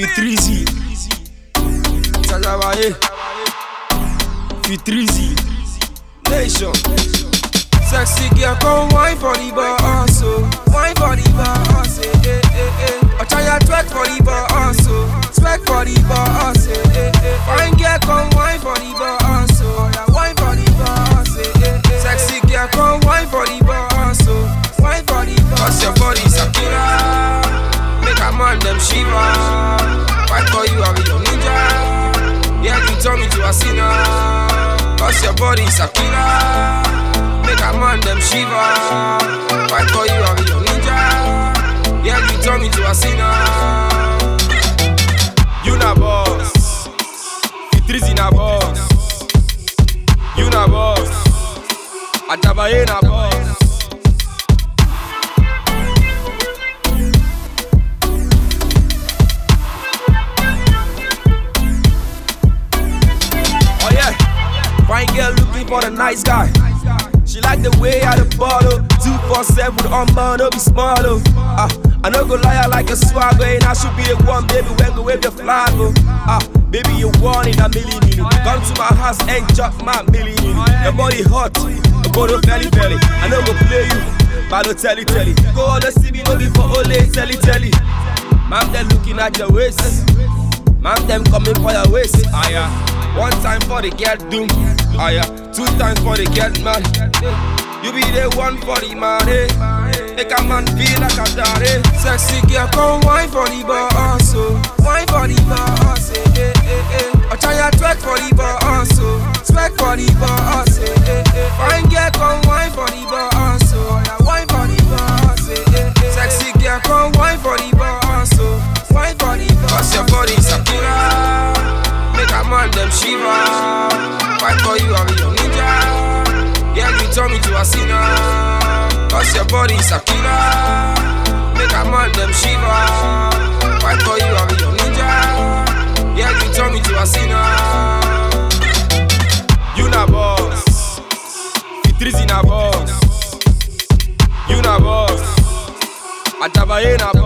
Fitrizi. Sajawaye. Fitrizi. Nation. Sexy girl, come wine for the boss, oh. Wine for the boss, eh, eh, eh, them shiver. Fight for you, I'll be your ninja. Yeah, you turn me to a sinner. Cause your body's a killer. Make a man them shiver. Fight for you, I'll be your ninja. Yeah, you turn me to a sinner. You na boss. Fitrizi na boss. You na boss. Atabaye na boss. Girl for the nice guy. She like the way I the bottle. Two four seven on man, no be oh. Ah, I no go lie, I like a swagger, and I should be the one, baby. When go wave the flag oh. Ah, baby you want in a million. Come to my house and chop my million. Your body hot, your body belly belly. I no go play you, but no telly telly. Go on the CB, no be for only telly telly. Man, they looking at your waist. Man, them coming for your waist. Ah, yeah. One time for the get doom. Ah, yeah. Two times for the get man. You be the one for the man. Eh. Make a man feel like a daddy. Sexy girl, come wine for the boss. Oh. Wine for the boss. Eh, eh, eh, eh. I try to twerk for the boss. Oh. Twerk for the boss. Eh, eh, eh. Fine girl, come wine for the boss. Oh. Yeah, wine for the boss. Eh, eh, eh. Sexy girl, come wine for the boss. Oh. Wine for the boss. Cause your body's a killer. Make a man them shiver. For you, I'll be your ninja. Yeah, you turn me to a sinner. Cause your body's a killer. Make a man them shiver. Fight for you, I'll be your ninja. Yeah, you turn me to a sinner. You na boss. Fitrizi na boss. You na boss. Atabaye na boss.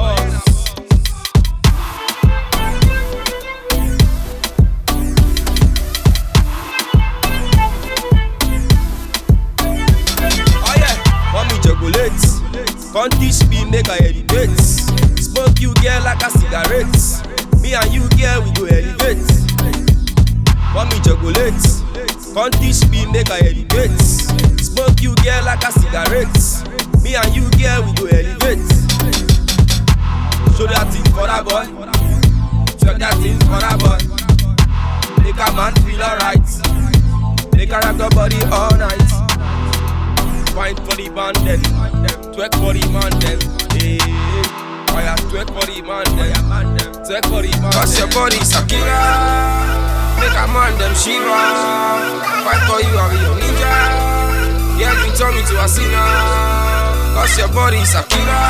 Come teach me make I elevate. Smoke you girl like a cigarette. Me and you girl we go elevate. Mommy chocolate. Teach me make I elevate. Smoke you girl like a cigarette. Me and you girl we go elevate. Show that thing for that boy. Check that thing for that boy. Make a man feel alright. Make a rock your body all night. Wine eh, for the man then, twerk for the man then. Hey, fire twerk for the man then, twerk for the man. Cause your body's a killer. Make a man them shiver. Fight for you, I'll be your ninja. Yeah, you turn me to a sinner. Cause your body's a killer.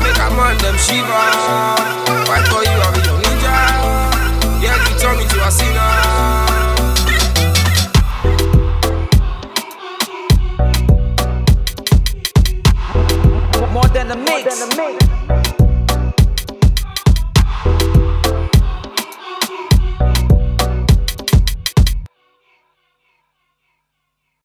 Make a man them shiver. Fight for you, I'll than a mix.